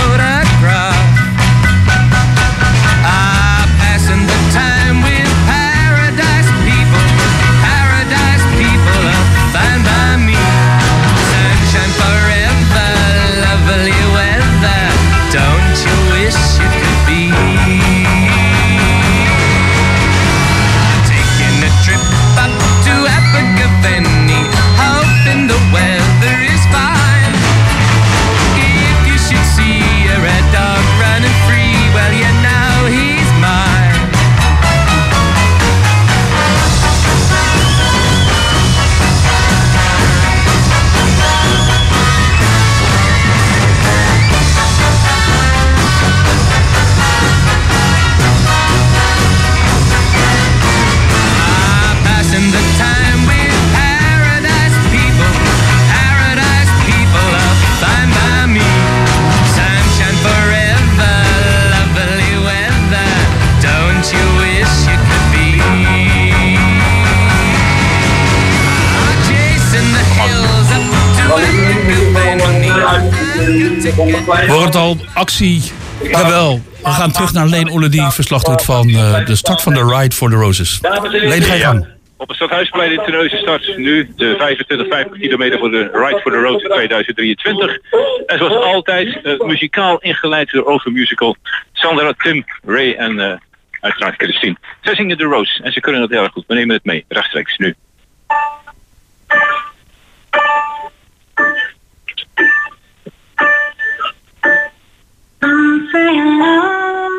Het al, actie. Jawel. We gaan terug naar Leen Olle die verslag doet van eh, de start van de Ride for the Roses. Leen, ga je gang. Op het Stadhuisplein in Terneuzen start nu de 25, 50 kilometer voor de Ride for the Road 2023. En zoals altijd eh, muzikaal ingeleid door Over Musical. Sandra, Tim, Ray en eh, uiteraard Christine. Zij zingen de Rose en ze kunnen het heel erg goed. We nemen het mee, rechtstreeks nu. I'm saying love,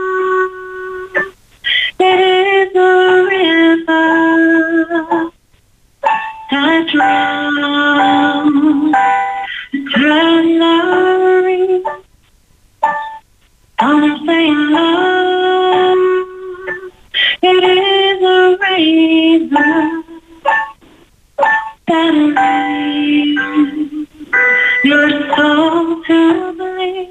it is a river that drowns eternally. I'm saying love, it is a razor that leaves your soul to bleed.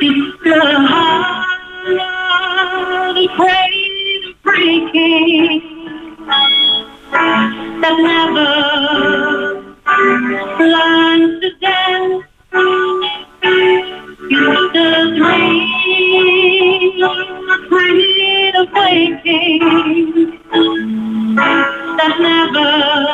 it's the heart of breaking that never learns to dance. It's the dream of waking that never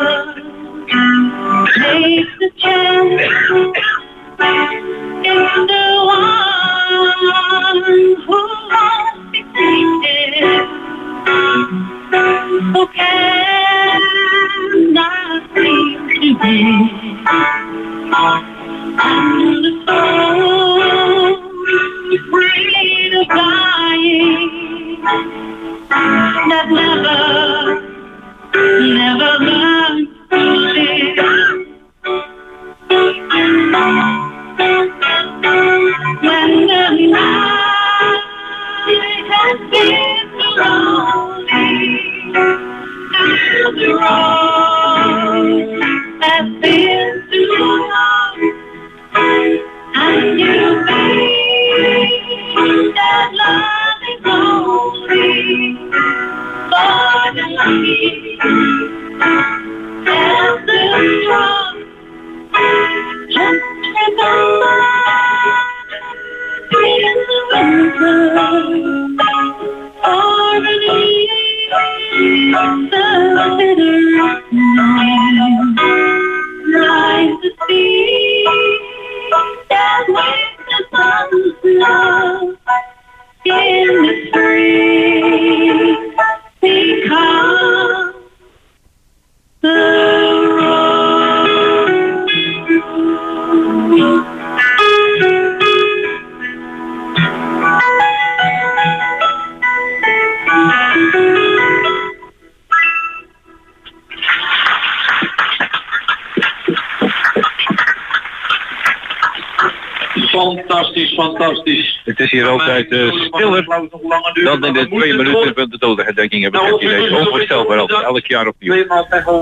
dan in de twee minuten van de dodenherdenking heb ik het idee. Onvoorstelbaar als elk jaar opnieuw.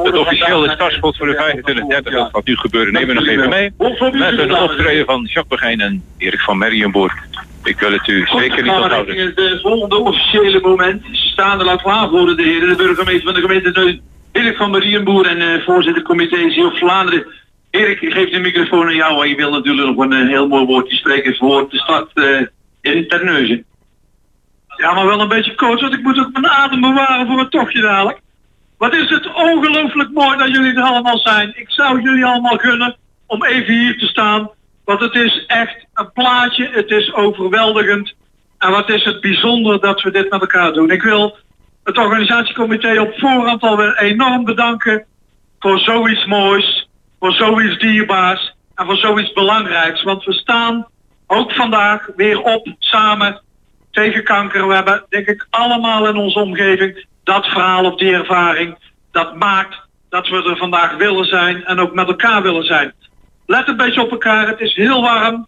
Het officiële startschot voor de 2530, dat gaat nu gebeuren, nemen we nog even mee. Met een optreden van Jacques Begijn en Erik van Merrienboer. Ik wil het u zeker niet onthouden. Het volgende officiële moment. Staan er al klaar voor de heren, de burgemeester van de gemeente Neus, Erik van Marienboer en eh, voorzitter comité Ziel Vlaanderen. Erik, ik geef de microfoon aan jou, want je wil natuurlijk nog een eh, heel mooi woordje spreken voor de stad eh, in Terneuzen. Ja, maar wel een beetje kort, want ik moet ook mijn adem bewaren voor het tochtje dadelijk. Wat is het ongelooflijk mooi dat jullie er allemaal zijn. Ik zou jullie allemaal gunnen om even hier te staan. Want het is echt een plaatje, het is overweldigend. En wat is het bijzonder dat we dit met elkaar doen. Ik wil het organisatiecomité op voorhand alweer enorm bedanken voor zoiets moois, voor zoiets dierbaars en voor zoiets belangrijks. Want we staan ook vandaag weer op samen tegen kanker. We hebben denk ik allemaal in onze omgeving dat verhaal of die ervaring. Dat maakt dat we er vandaag willen zijn en ook met elkaar willen zijn. Let een beetje op elkaar, het is heel warm.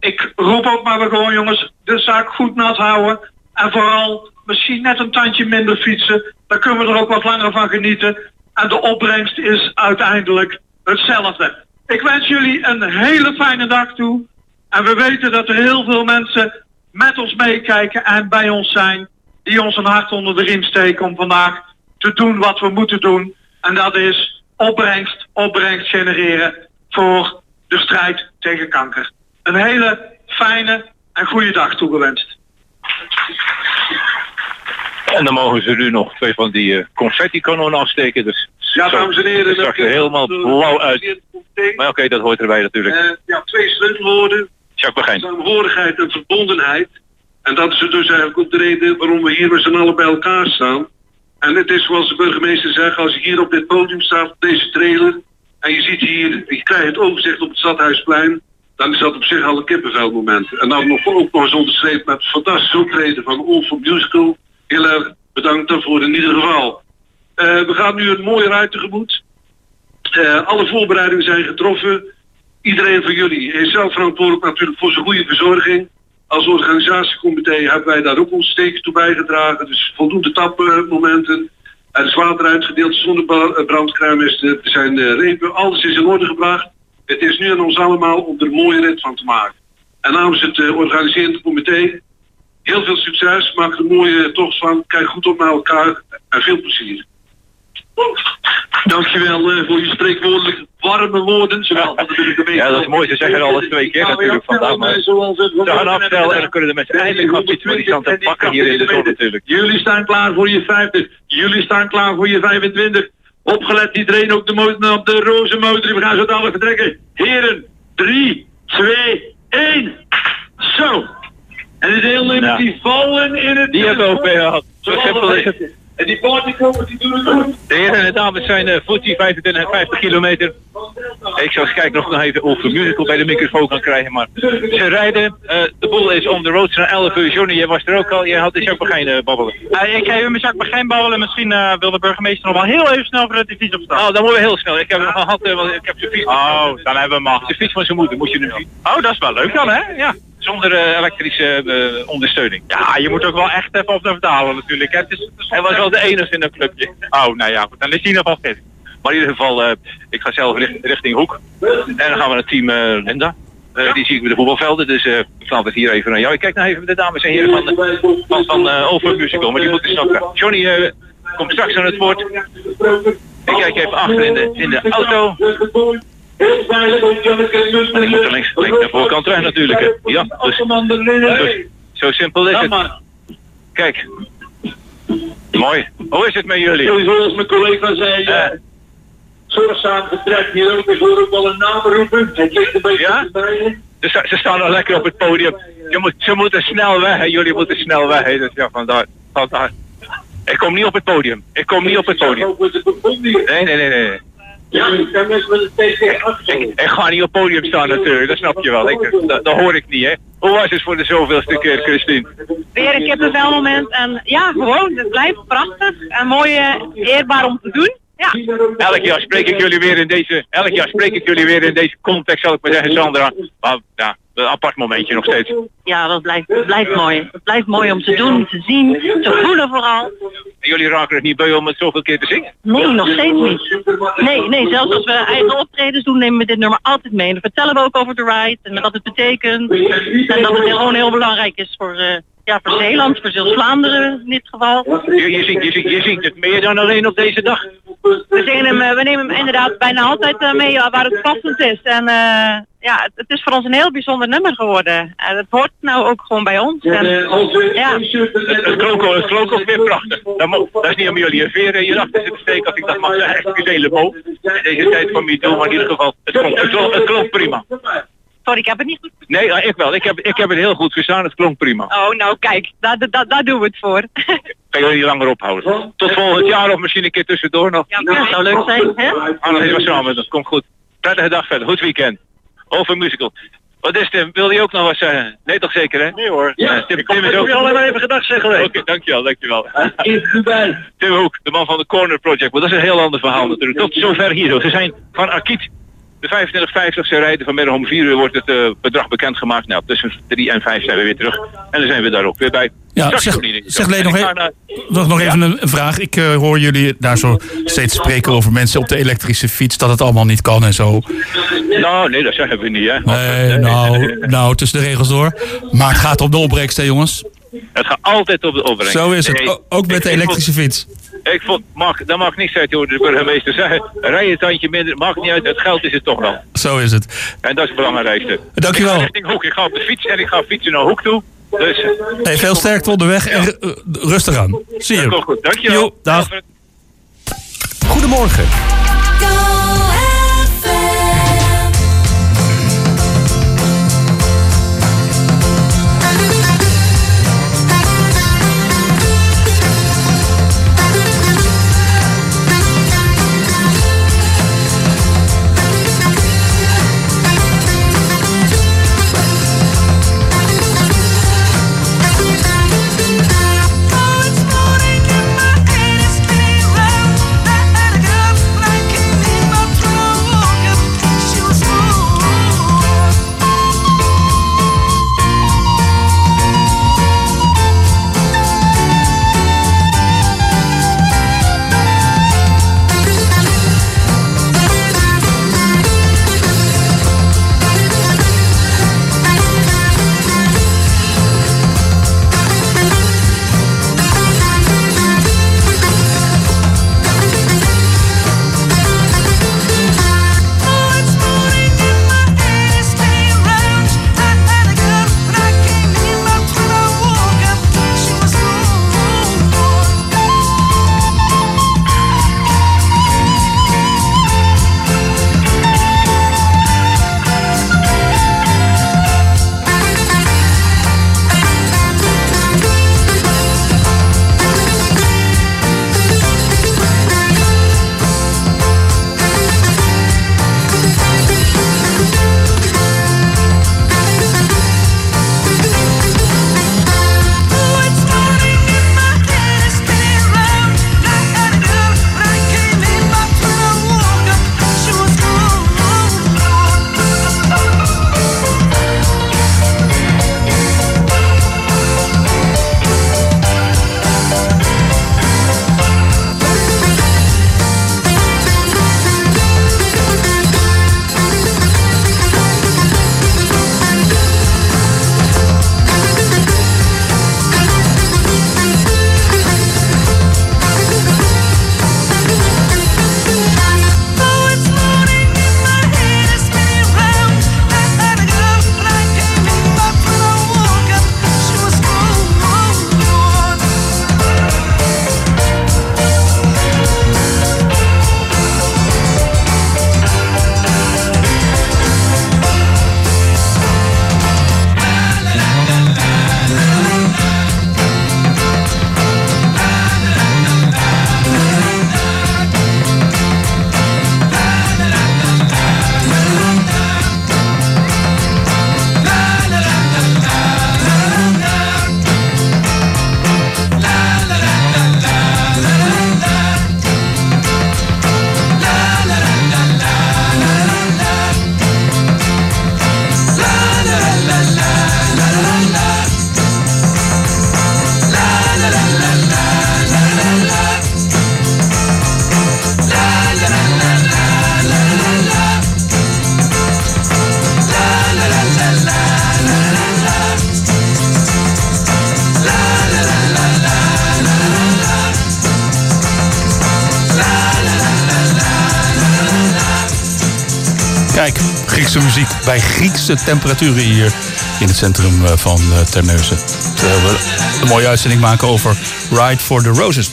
Ik roep ook maar weer gewoon jongens, de zaak goed nat houden. En vooral misschien net een tandje minder fietsen. Dan kunnen we er ook wat langer van genieten. En de opbrengst is uiteindelijk hetzelfde. Ik wens jullie een hele fijne dag toe. En we weten dat er heel veel mensen met ons meekijken en bij ons zijn. Die ons een hart onder de riem steken om vandaag te doen wat we moeten doen. En dat is opbrengst, opbrengst genereren voor de strijd tegen kanker. Een hele fijne en goede dag toegewenst. En dan mogen ze nu nog twee van die eh, confetti-kanonnen afsteken. Dus Ja, dames en heren, Het dat- zag er helemaal blauw uit. Maar oké, dat hoort erbij natuurlijk. Eh, ja, twee sleutelwoorden. Jacques Begijn. En verbondenheid. En dat is dus eigenlijk ook de reden waarom we hier met z'n allen bij elkaar staan. En het is zoals de burgemeester zegt, als je hier op dit podium staat, deze trailer, en je ziet hier, je krijgt het overzicht op het Stadhuisplein, dan is dat op zich al een kippenvelmoment. En dan nog ook nog eens onderstreept met fantastische optreden van All Musical. Heel erg bedankt daarvoor in ieder geval. Eh, we gaan nu een mooie rij tegemoet. Eh, alle voorbereidingen zijn getroffen. Iedereen van jullie is zelf verantwoordelijk natuurlijk voor zijn goede verzorging. Als organisatiecomité hebben wij daar ook ons steekje toe bijgedragen. Dus voldoende tapmomenten. Er is water uitgedeeld, zonnebrandkruimisten, er zijn eh, repen. Alles is in orde gebracht. Het is nu aan ons allemaal om er een mooie rit van te maken. En namens het eh, organiserende comité, heel veel succes. Maak er een mooie tocht van. Kijk goed op naar elkaar en veel plezier. Dankjewel eh, voor je spreekwoordelijk warme woorden. Zowel van de burgemeester. Ja, dat is mooi. Ze zeggen alles twee keer natuurlijk vandaag. Maar ze gaan afstellen en dan kunnen de mensen eindelijk die staan te pakken hier in de zon natuurlijk. Jullie staan klaar voor je 50. Jullie staan klaar voor je 25. Opgelet iedereen ook de motor op de roze motor. We gaan zo dadelijk vertrekken. Heren, 3, 2, 1. Zo. En de deelnemers die vallen in het... Die hebben ook gehad. En die partykopers die doen het goed. De heren en dames zijn uh, voetsie 25 en 50 kilometer. Ik zou eens kijken of ik nog even of ik musical bij de microfoon kan krijgen. Maar ze rijden. eh, de boel is on the road. Naar 11 uur. Johnny, jij was er ook al. Jij had de Jacques Begijn eh, babbelen. ik ga even met Jacques Begijn babbelen. Misschien eh, wil de burgemeester nog wel heel even snel voor de fiets opstaan. Nou, dan moeten we heel snel. Ik heb hem gehad, eh, ik heb zijn fiets. Oh, dan hebben we hem al. De fiets van zijn moeder moet je nu zien. Oh, dat is wel leuk dan, hè? Ja. Zonder eh, elektrische eh, ondersteuning. Ja, je moet ook wel echt even op de vertalen natuurlijk. Hè. Het is, Hij was wel de enige in dat clubje. Oh, nou ja, goed. Dan is hij nog wel fit. Maar in ieder geval, eh, ik ga zelf richt- richting Hoek. En dan gaan we naar team Linda. Die zie ik bij de voetbalvelden, dus eh, ik laat het hier even naar jou. Ik kijk nou even de dames en heren van, de, van, van Over Musical, maar die moeten snappen. Johnny eh, komt straks aan het woord. Ik kijk even achter in de, in de auto. En ik moet er links, links naar voorkant terug natuurlijk. hè. Ja, dus, dus zo simpel is het. Kijk. Mooi. Hoe is het met jullie? Zoals mijn collega zei, eh, zorgzaam vertrek hier ook. Ik hoor ook wel een naam roepen. Het ligt een beetje Ja? bij Ze, sta- ze staan al lekker op het podium. Je moet, ze moeten snel weg, hè. jullie moeten snel weg. Hè. Dus ja, vandaar, vandaar. Ik kom niet op het podium. Ik kom niet op het podium. Nee, nee, nee, nee. Ja, ik kan mensen met een achter. Ik ga niet op het podium staan natuurlijk, dat snap je wel. Ik, dat, dat hoor ik niet, hè. Hoe was het voor de zoveelste keer, Christine? Weer een kippenvelmoment. En ja, gewoon, het blijft prachtig en mooi eh, eerbaar om te doen. Ja. Elk jaar spreek ik jullie weer in deze, elk jaar spreek ik jullie weer in deze context, zal ik maar zeggen, Sandra. Maar ja, een apart momentje nog steeds. Ja, dat blijft, blijft mooi. Het blijft mooi om te doen, te zien, te voelen vooral. En jullie raken het niet beu om het zoveel keer te zingen? Nee, nog steeds niet. Nee, nee, zelfs als we eigen optredens doen, nemen we dit nummer altijd mee. En dan vertellen we ook over de ride en wat het betekent. En dat het heel- gewoon heel belangrijk is voor, eh, ja, voor Zeeland, voor Zeeuws-Vlaanderen in dit geval. Je, je, zingt, je, zingt, je zingt het meer dan alleen op deze dag. We, zingen hem, eh, we nemen hem inderdaad bijna altijd eh, mee waar het passend is. En eh, ja, het, is voor ons een heel bijzonder nummer geworden. En het hoort nou ook gewoon bij ons. En, ja. Het klonk, ook- het klonk ook weer prachtig. Dat, is niet om jullie een veer in je achter te steken, als ik dat mag zeggen. Excuseer mo. In deze tijd van me maar in ieder geval, het klonk, het klonk, het klonk prima. Sorry, ik heb het niet goed. Nee, ja, ik wel. Ik heb, ik heb het heel goed verstaan, het klonk prima. Oh, nou kijk, daar, daar, daar doen we het voor. Ik kan jullie niet langer ophouden. Tot volgend jaar of misschien een keer tussendoor nog. Ja, dat zou leuk zijn, hè? Ah, dan is wat samen, dat komt goed. Prettige dag verder, goed weekend. Over musical. Wat is Tim? Wil je ook nog wat zeggen? Nee, toch zeker hè? Nee hoor. Ja, Tim, Tim is ook... Ik wil alleen maar even gedag zeggen. Oké, dankjewel, dankjewel. Tim Hoek, de man van de Corner Project. Maar dat is een heel ander verhaal natuurlijk. Tot zover hier. zo. Ze zijn van Akiet. De 2550 ze rijden vanmiddag om 4 uur wordt het eh, bedrag bekendgemaakt. Nou, tussen 3 en 5 zijn we weer terug. En dan zijn we daar ook weer bij. Ja, zeg, zeg nog, even, naar- nog, even een vraag. Ik eh, hoor jullie daar zo steeds spreken over mensen op de elektrische fiets, dat het allemaal niet kan en zo. Nou, nee, dat zeggen we niet hè. Nee, nou, nou, tussen de regels door. Maar het gaat om de opbrengst, hè jongens. Het gaat altijd op de opbrengst. Zo is het. Nee, Ook met de elektrische fiets. Ik vond, mag, dat mag niks uit, hoor de burgemeester zeggen. Rij een tandje minder, maakt niet uit, het geld is het toch wel. Zo is het. En dat is het belangrijkste. Dankjewel. Ik ga richting Hoek, ik ga op de fiets en ik ga fietsen naar Hoek toe. Dus, Hey, veel sterkte onderweg en eh, rustig aan. Zie je. Dat komt goed. Dankjewel. Jo, dag. Goedemorgen. Griekse temperaturen hier in het centrum eh, van eh, Terneuzen. Terwijl we een mooie uitzending maken over Ride for the Roses.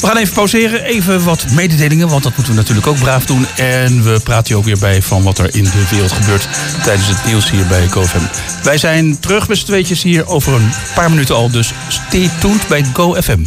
We gaan even pauzeren, even wat mededelingen, want dat moeten we natuurlijk ook braaf doen. En we praten je ook weer bij van wat er in de wereld gebeurt tijdens het nieuws hier bij GoFM. Wij zijn terug met z'n tweetjes hier over een paar minuten al, dus stay tuned bij GoFM.